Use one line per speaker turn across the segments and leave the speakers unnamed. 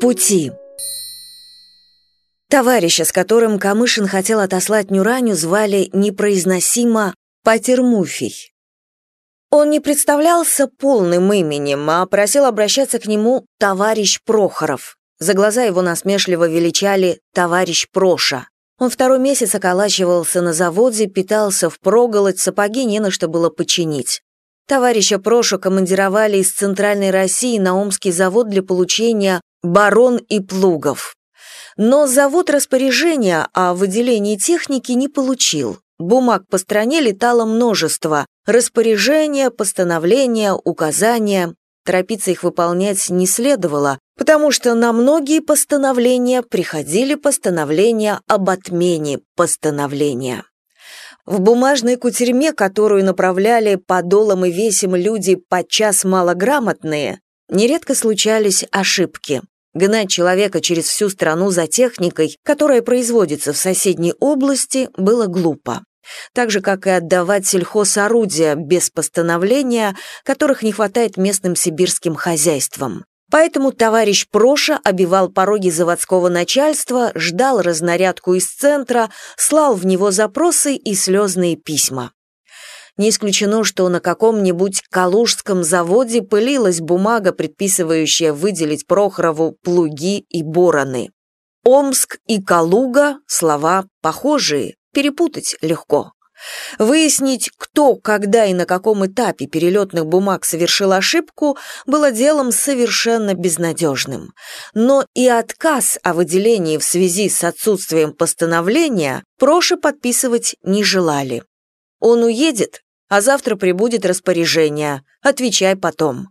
пути. Товарища, с которым Камышин хотел отослать Нюраню, звали непроизносимо Патермуфий. Он не представлялся полным именем, а просил обращаться к нему «товарищ Прохоров». За глаза его насмешливо величали «товарищ Проша». Он второй месяц околачивался на заводе, питался впроголодь, сапоги не на что было починить. Товарища Прошу командировали из Центральной России на Омский завод для получения барон и плугов. Но завод распоряжения о выделении техники не получил. Бумаг по стране летало множество. Распоряжения, постановления, указания. Торопиться их выполнять не следовало, потому что на многие постановления приходили постановления об отмене постановления. В бумажной кутерьме, которую направляли по долам и весим люди подчас малограмотные, нередко случались ошибки. Гнать человека через всю страну за техникой, которая производится в соседней области, было глупо так же, как и отдавать сельхозорудия без постановления, которых не хватает местным сибирским хозяйствам. Поэтому товарищ Проша обивал пороги заводского начальства, ждал разнарядку из центра, слал в него запросы и слезные письма. Не исключено, что на каком-нибудь калужском заводе пылилась бумага, предписывающая выделить Прохорову плуги и бороны. Омск и Калуга – слова похожие, перепутать легко. Выяснить, кто, когда и на каком этапе перелетных бумаг совершил ошибку, было делом совершенно безнадежным. Но и отказ о выделении в связи с отсутствием постановления Проши подписывать не желали. Он уедет, а завтра прибудет распоряжение. Отвечай потом.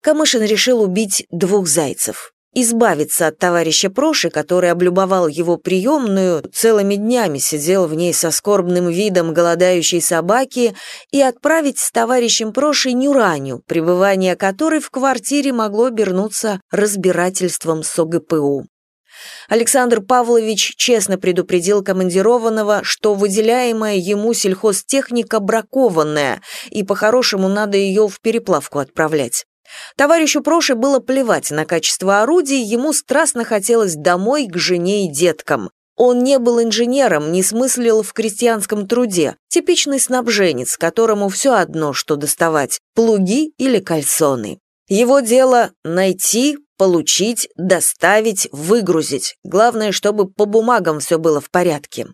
Камышин решил убить двух зайцев избавиться от товарища Проши, который облюбовал его приемную, целыми днями сидел в ней со скорбным видом голодающей собаки, и отправить с товарищем Прошей Нюраню, пребывание которой в квартире могло обернуться разбирательством с ОГПУ. Александр Павлович честно предупредил командированного, что выделяемая ему сельхозтехника бракованная, и по-хорошему надо ее в переплавку отправлять. Товарищу Проше было плевать на качество орудий, ему страстно хотелось домой к жене и деткам. Он не был инженером, не смыслил в крестьянском труде, типичный снабженец, которому все одно, что доставать – плуги или кальсоны. Его дело – найти, получить, доставить, выгрузить. Главное, чтобы по бумагам все было в порядке.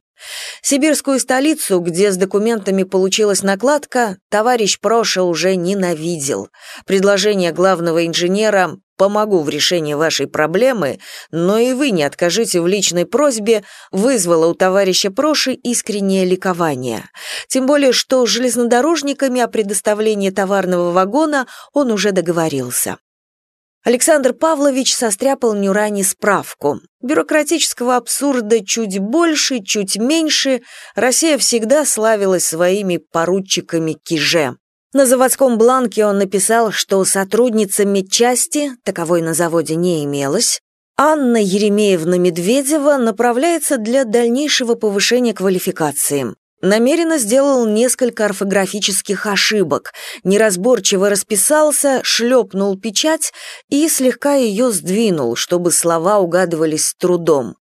Сибирскую столицу, где с документами получилась накладка, товарищ Проша уже ненавидел. Предложение главного инженера «помогу в решении вашей проблемы, но и вы не откажите в личной просьбе» вызвало у товарища Проши искреннее ликование. Тем более, что с железнодорожниками о предоставлении товарного вагона он уже договорился. Александр Павлович состряпал Нюране справку. Бюрократического абсурда чуть больше, чуть меньше. Россия всегда славилась своими поручиками Киже. На заводском бланке он написал, что сотрудница медчасти, таковой на заводе не имелось, Анна Еремеевна Медведева направляется для дальнейшего повышения квалификации намеренно сделал несколько орфографических ошибок, неразборчиво расписался, шлепнул печать и слегка ее сдвинул, чтобы слова угадывались с трудом.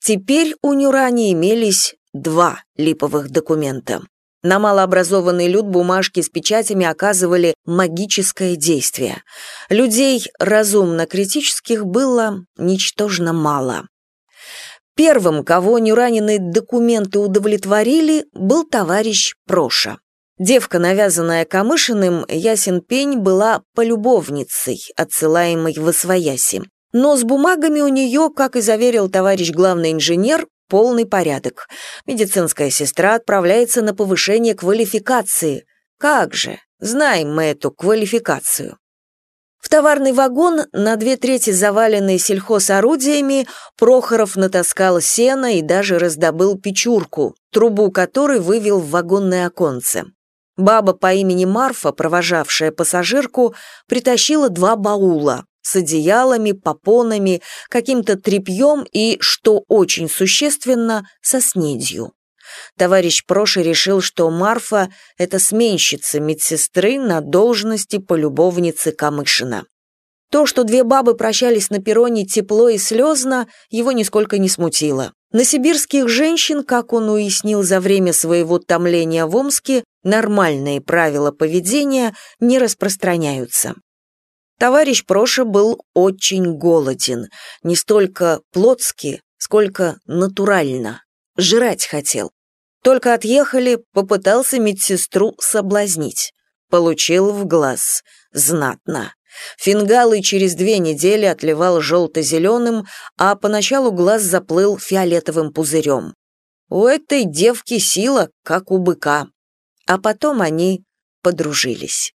Теперь у Нюрани имелись два липовых документа. На малообразованный люд бумажки с печатями оказывали магическое действие. Людей разумно-критических было ничтожно мало. Первым, кого нераненые документы удовлетворили, был товарищ Проша. Девка, навязанная Камышиным, ясен пень, была полюбовницей, отсылаемой в Освояси. Но с бумагами у нее, как и заверил товарищ главный инженер, полный порядок. Медицинская сестра отправляется на повышение квалификации. Как же, знаем мы эту квалификацию. В товарный вагон, на две трети заваленный сельхозорудиями, Прохоров натаскал сено и даже раздобыл печурку, трубу которой вывел в вагонное оконце. Баба по имени Марфа, провожавшая пассажирку, притащила два баула с одеялами, попонами, каким-то тряпьем и, что очень существенно, со снедью. Товарищ Проши решил, что Марфа – это сменщица медсестры на должности полюбовницы Камышина. То, что две бабы прощались на перроне тепло и слезно, его нисколько не смутило. На сибирских женщин, как он уяснил за время своего томления в Омске, нормальные правила поведения не распространяются. Товарищ Проша был очень голоден, не столько плотски, сколько натурально. Жрать хотел. Только отъехали, попытался медсестру соблазнить. Получил в глаз. Знатно. Фингалы через две недели отливал желто-зеленым, а поначалу глаз заплыл фиолетовым пузырем. У этой девки сила, как у быка. А потом они подружились.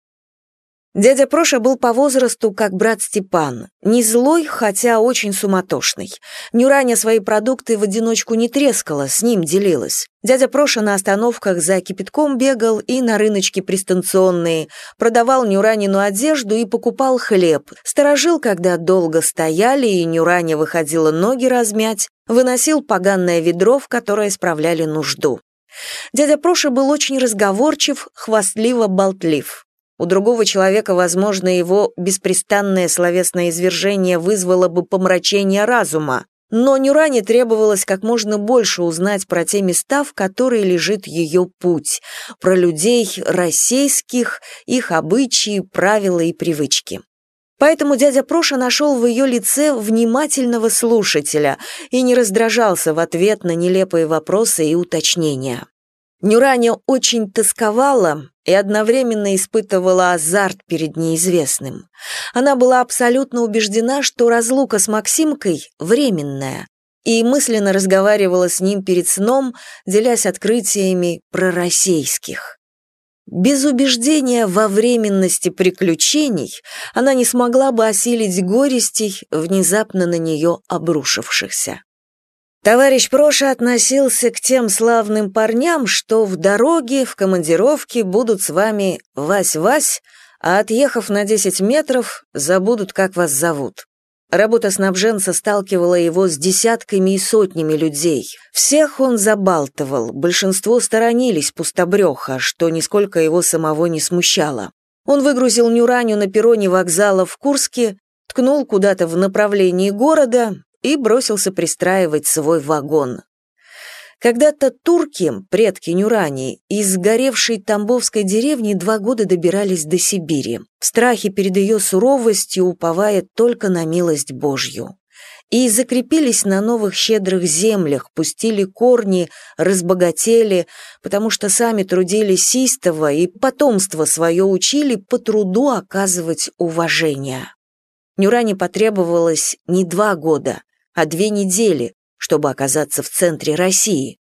Дядя Проша был по возрасту как брат Степан, не злой, хотя очень суматошный. Нюраня свои продукты в одиночку не трескала, с ним делилась. Дядя Проша на остановках за кипятком бегал и на рыночке пристанционные, продавал Нюранину одежду и покупал хлеб, сторожил, когда долго стояли и Нюраня выходила ноги размять, выносил поганное ведро, в которое справляли нужду. Дядя Проша был очень разговорчив, хвастливо болтлив. У другого человека, возможно, его беспрестанное словесное извержение вызвало бы помрачение разума, но Нюране требовалось как можно больше узнать про те места, в которые лежит ее путь, про людей российских, их обычаи, правила и привычки. Поэтому дядя Проша нашел в ее лице внимательного слушателя и не раздражался в ответ на нелепые вопросы и уточнения. Нюраня очень тосковала и одновременно испытывала азарт перед неизвестным. Она была абсолютно убеждена, что разлука с Максимкой временная, и мысленно разговаривала с ним перед сном, делясь открытиями пророссийских. Без убеждения во временности приключений она не смогла бы осилить горестей, внезапно на нее обрушившихся. Товарищ Проша относился к тем славным парням, что в дороге, в командировке будут с вами Вась-Вась, а отъехав на 10 метров, забудут, как вас зовут. Работа снабженца сталкивала его с десятками и сотнями людей. Всех он забалтывал, большинство сторонились пустобреха, что нисколько его самого не смущало. Он выгрузил Нюраню на перроне вокзала в Курске, ткнул куда-то в направлении города и бросился пристраивать свой вагон. Когда-то турки, предки Нюрани, из сгоревшей Тамбовской деревни два года добирались до Сибири, в страхе перед ее суровостью, уповая только на милость Божью. И закрепились на новых щедрых землях, пустили корни, разбогатели, потому что сами трудились истово и потомство свое учили по труду оказывать уважение. Нюране потребовалось не два года, а две недели, чтобы оказаться в центре России.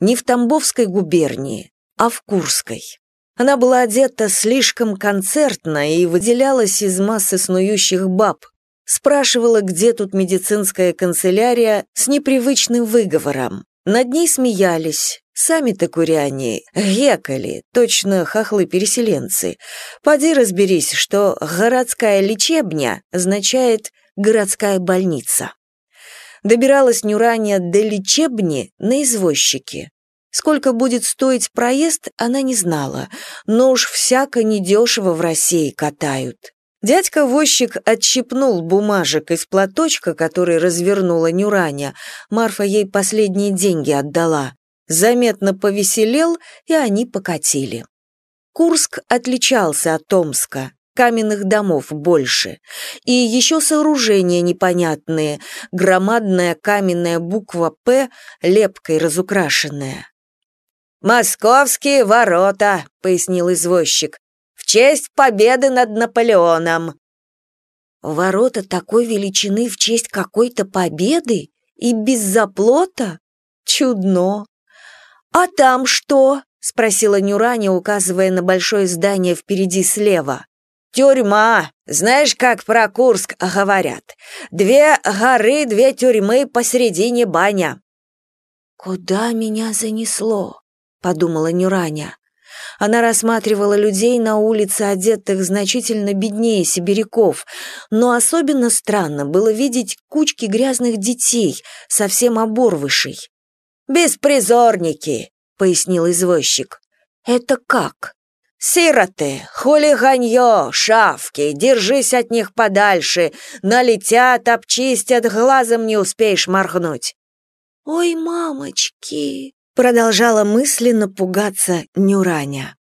Не в Тамбовской губернии, а в Курской. Она была одета слишком концертно и выделялась из массы снующих баб. Спрашивала, где тут медицинская канцелярия, с непривычным выговором. Над ней смеялись. Сами-то куряне, гекали, точно хохлы-переселенцы. Поди разберись, что «городская лечебня» означает «городская больница» добиралась Нюраня до лечебни на извозчике. Сколько будет стоить проезд, она не знала, но уж всяко недешево в России катают. Дядька-возчик отщипнул бумажек из платочка, который развернула Нюраня. Марфа ей последние деньги отдала. Заметно повеселел, и они покатили. Курск отличался от Омска каменных домов больше. И еще сооружения непонятные, громадная каменная буква «П», лепкой разукрашенная. «Московские ворота», — пояснил извозчик, «в честь победы над Наполеоном». «Ворота такой величины в честь какой-то победы? И без заплота? Чудно!» «А там что?» — спросила Нюраня, указывая на большое здание впереди слева. «Тюрьма! Знаешь, как про Курск говорят? Две горы, две тюрьмы, посередине баня». «Куда меня занесло?» — подумала Нюраня. Она рассматривала людей на улице, одетых значительно беднее сибиряков, но особенно странно было видеть кучки грязных детей, совсем оборвышей. «Беспризорники», — пояснил извозчик. «Это как?» «Сироты, хулиганье, шавки, держись от них подальше, налетят, обчистят, глазом не успеешь моргнуть». «Ой, мамочки!» — продолжала мысленно пугаться Нюраня.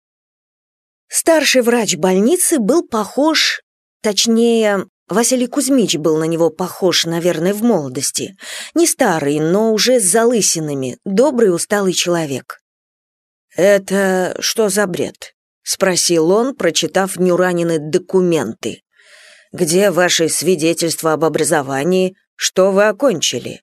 Старший врач больницы был похож, точнее, Василий Кузьмич был на него похож, наверное, в молодости. Не старый, но уже с залысинами, добрый усталый человек. «Это что за бред?» — спросил он, прочитав Нюранины документы. «Где ваши свидетельства об образовании? Что вы окончили?»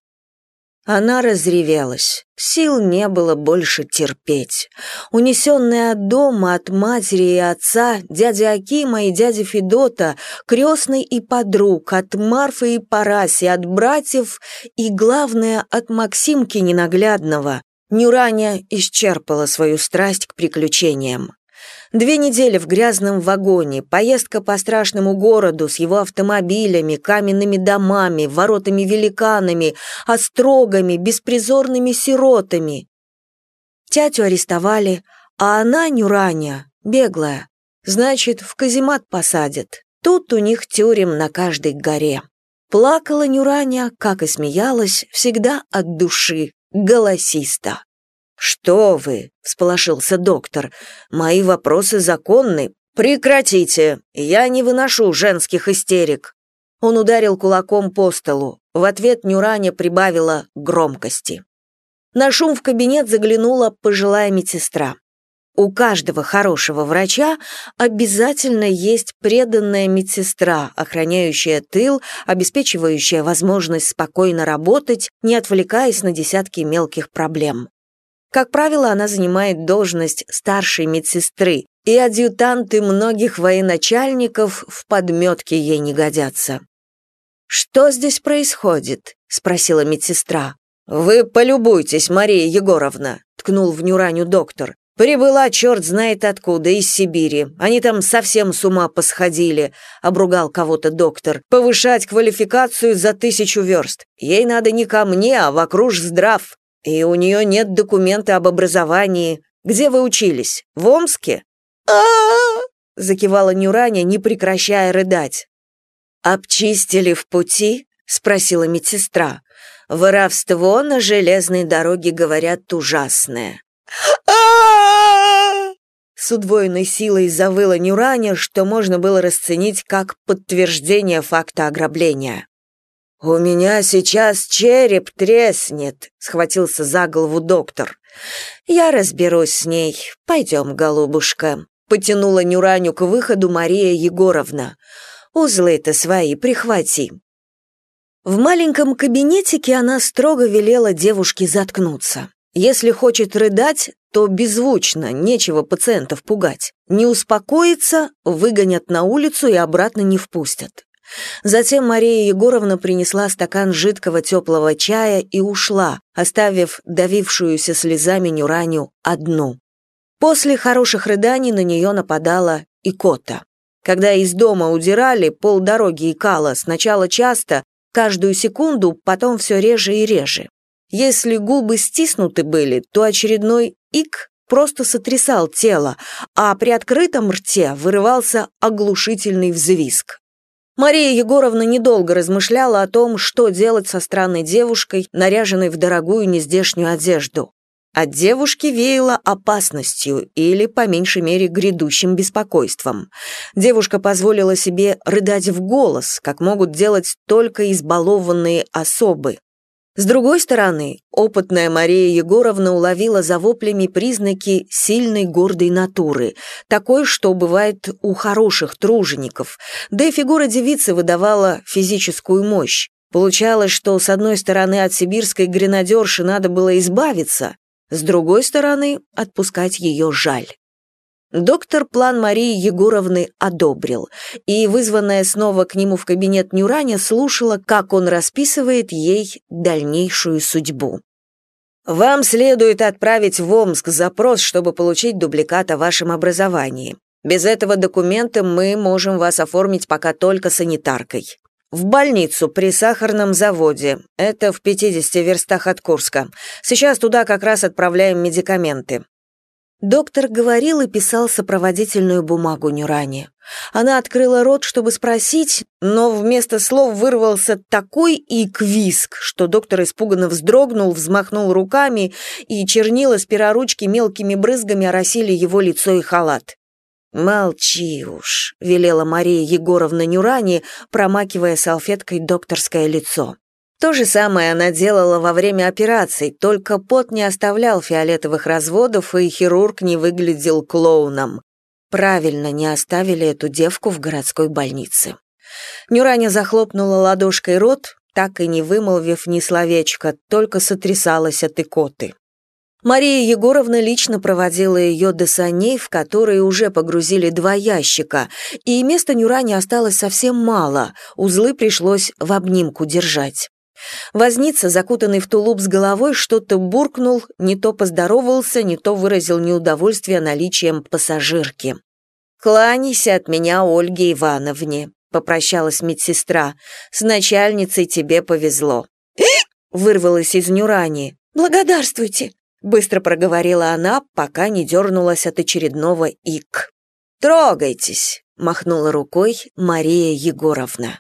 Она разревелась. Сил не было больше терпеть. Унесенная от дома, от матери и отца, дяди Акима и дяди Федота, крестной и подруг, от Марфы и Параси, от братьев и, главное, от Максимки ненаглядного, Нюраня исчерпала свою страсть к приключениям. Две недели в грязном вагоне, поездка по страшному городу с его автомобилями, каменными домами, воротами-великанами, острогами, беспризорными сиротами. Тятю арестовали, а она, Нюраня, беглая. Значит, в каземат посадят. Тут у них тюрем на каждой горе. Плакала Нюраня, как и смеялась, всегда от души, голосисто. «Что вы?» — всполошился доктор. «Мои вопросы законны. Прекратите! Я не выношу женских истерик!» Он ударил кулаком по столу. В ответ Нюраня прибавила громкости. На шум в кабинет заглянула пожилая медсестра. У каждого хорошего врача обязательно есть преданная медсестра, охраняющая тыл, обеспечивающая возможность спокойно работать, не отвлекаясь на десятки мелких проблем. Как правило, она занимает должность старшей медсестры, и адъютанты многих военачальников в подметке ей не годятся. «Что здесь происходит?» — спросила медсестра. «Вы полюбуйтесь, Мария Егоровна», — ткнул в Нюраню доктор. «Прибыла черт знает откуда, из Сибири. Они там совсем с ума посходили», — обругал кого-то доктор. «Повышать квалификацию за тысячу верст. Ей надо не ко мне, а вокруг здрав. И у нее нет документа об образовании. Где вы учились? В Омске? а закивала Нюраня, не прекращая рыдать. «Обчистили в пути?» — спросила медсестра. «Воровство на железной дороге, говорят, ужасное». С удвоенной силой завыла Нюраня, что можно было расценить как подтверждение факта ограбления. «У меня сейчас череп треснет», — схватился за голову доктор. «Я разберусь с ней. Пойдем, голубушка», — потянула Нюраню к выходу Мария Егоровна. «Узлы-то свои прихвати». В маленьком кабинетике она строго велела девушке заткнуться. Если хочет рыдать, то беззвучно, нечего пациентов пугать. Не успокоится, выгонят на улицу и обратно не впустят. Затем Мария Егоровна принесла стакан жидкого теплого чая и ушла, оставив давившуюся слезами Нюраню одну. После хороших рыданий на нее нападала икота. Когда из дома удирали, полдороги икала, сначала часто, каждую секунду, потом все реже и реже. Если губы стиснуты были, то очередной ик просто сотрясал тело, а при открытом рте вырывался оглушительный взвизг. Мария Егоровна недолго размышляла о том, что делать со странной девушкой, наряженной в дорогую нездешнюю одежду. От девушки веяло опасностью или, по меньшей мере, грядущим беспокойством. Девушка позволила себе рыдать в голос, как могут делать только избалованные особы. С другой стороны, опытная Мария Егоровна уловила за воплями признаки сильной гордой натуры, такой, что бывает у хороших тружеников, да и фигура девицы выдавала физическую мощь. Получалось, что с одной стороны от сибирской гренадерши надо было избавиться, с другой стороны отпускать ее жаль. Доктор план Марии Егоровны одобрил, и, вызванная снова к нему в кабинет Нюраня, слушала, как он расписывает ей дальнейшую судьбу. «Вам следует отправить в Омск запрос, чтобы получить дубликат о вашем образовании. Без этого документа мы можем вас оформить пока только санитаркой. В больницу при сахарном заводе. Это в 50 верстах от Курска. Сейчас туда как раз отправляем медикаменты. Доктор говорил и писал сопроводительную бумагу Нюране. Она открыла рот, чтобы спросить, но вместо слов вырвался такой иквиск, что доктор испуганно вздрогнул, взмахнул руками, и чернила с пера ручки мелкими брызгами оросили его лицо и халат. «Молчи уж», — велела Мария Егоровна Нюрани, промакивая салфеткой докторское лицо. То же самое она делала во время операций, только пот не оставлял фиолетовых разводов, и хирург не выглядел клоуном. Правильно не оставили эту девку в городской больнице. Нюраня захлопнула ладошкой рот, так и не вымолвив ни словечка, только сотрясалась от икоты. Мария Егоровна лично проводила ее до саней, в которые уже погрузили два ящика, и места Нюрани осталось совсем мало, узлы пришлось в обнимку держать. Возница, закутанный в тулуп с головой, что-то буркнул, не то поздоровался, не то выразил неудовольствие наличием пассажирки. «Кланяйся от меня Ольге Ивановне», — попрощалась медсестра. «С начальницей тебе повезло». вырвалась из Нюрани. «Благодарствуйте», — быстро проговорила она, пока не дернулась от очередного ик. «Трогайтесь», — махнула рукой Мария Егоровна.